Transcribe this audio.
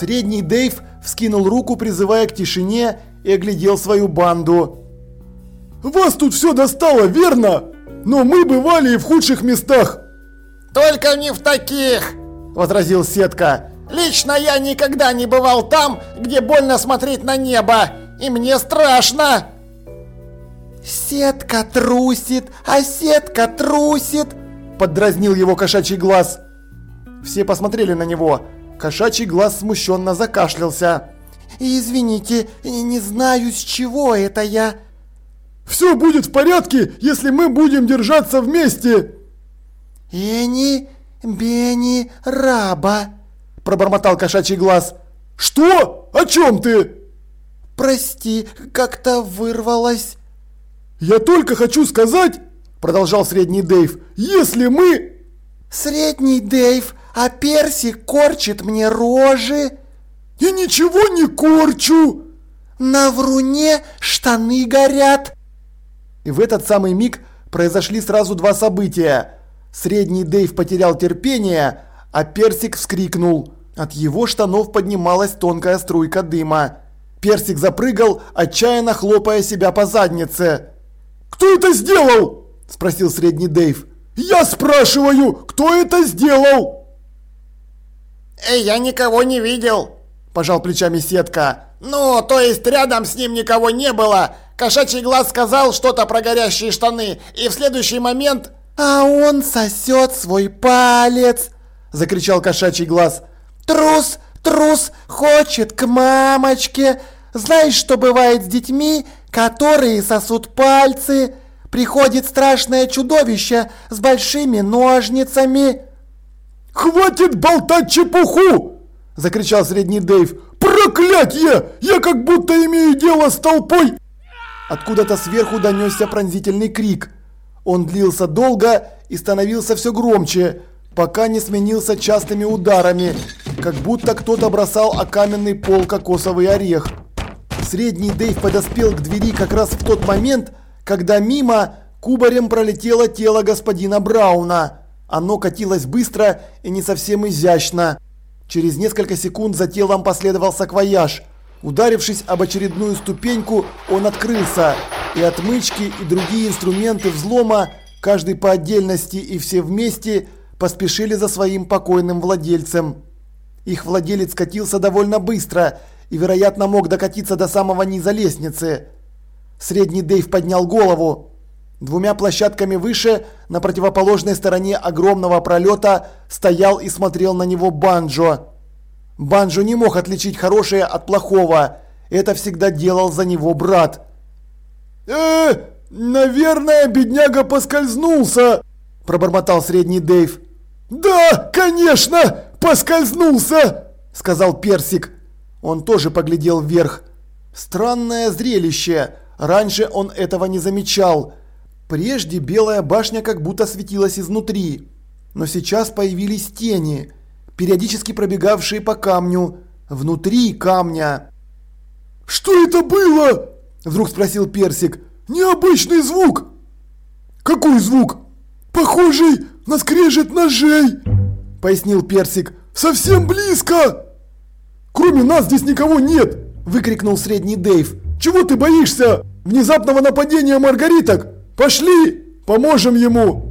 Средний Дейв вскинул руку, призывая к тишине, и оглядел свою банду. «Вас тут все достало, верно? Но мы бывали и в худших местах!» «Только не в таких!» – возразил Сетка. «Лично я никогда не бывал там, где больно смотреть на небо, и мне страшно!» «Сетка трусит, а сетка трусит!» – поддразнил его кошачий глаз. Все посмотрели на него. Кошачий глаз смущенно закашлялся. «Извините, не знаю, с чего это я...» «Все будет в порядке, если мы будем держаться вместе!» «Эни, Бени, Раба!» – пробормотал кошачий глаз. «Что? О чем ты?» «Прости, как-то вырвалось». «Я только хочу сказать!» – продолжал Средний Дейв. «Если мы...» «Средний Дейв, а Персик корчит мне рожи!» «И ничего не корчу!» «На вруне штаны горят!» И в этот самый миг произошли сразу два события. Средний Дейв потерял терпение, а Персик вскрикнул. От его штанов поднималась тонкая струйка дыма. Персик запрыгал, отчаянно хлопая себя по заднице. «Кто это сделал?» – спросил Средний Дейв. «Я спрашиваю, кто это сделал?» «Эй, я никого не видел», – пожал плечами Сетка. «Ну, то есть рядом с ним никого не было. Кошачий глаз сказал что-то про горящие штаны, и в следующий момент...» «А он сосет свой палец!» – закричал кошачий глаз. «Трус, трус, хочет к мамочке! Знаешь, что бывает с детьми, которые сосут пальцы? Приходит страшное чудовище с большими ножницами!» «Хватит болтать чепуху!» – закричал Средний Дейв. «Проклятье! Я как будто имею дело с толпой!» Откуда-то сверху донесся пронзительный крик. Он длился долго и становился все громче, пока не сменился частыми ударами, как будто кто-то бросал о каменный пол кокосовый орех. Средний Дейв подоспел к двери как раз в тот момент, когда мимо кубарем пролетело тело господина Брауна. Оно катилось быстро и не совсем изящно. Через несколько секунд за телом последовал саквояж. Ударившись об очередную ступеньку, он открылся, и отмычки и другие инструменты взлома, каждый по отдельности и все вместе, поспешили за своим покойным владельцем. Их владелец катился довольно быстро и, вероятно, мог докатиться до самого низа лестницы. Средний Дейв поднял голову. Двумя площадками выше, на противоположной стороне огромного пролета, стоял и смотрел на него Банджо. Банджо не мог отличить хорошее от плохого. Это всегда делал за него брат. «Э, наверное, бедняга поскользнулся», – пробормотал Средний Дейв. «Да, конечно, поскользнулся», – сказал Персик. Он тоже поглядел вверх. Странное зрелище. Раньше он этого не замечал. Прежде белая башня как будто светилась изнутри, но сейчас появились тени, периодически пробегавшие по камню, внутри камня. «Что это было?» – вдруг спросил Персик. «Необычный звук!» «Какой звук?» «Похожий на скрежет ножей!» – пояснил Персик. «Совсем близко!» «Кроме нас здесь никого нет!» – выкрикнул Средний Дейв. «Чего ты боишься? Внезапного нападения маргариток?» Пошли, поможем ему!»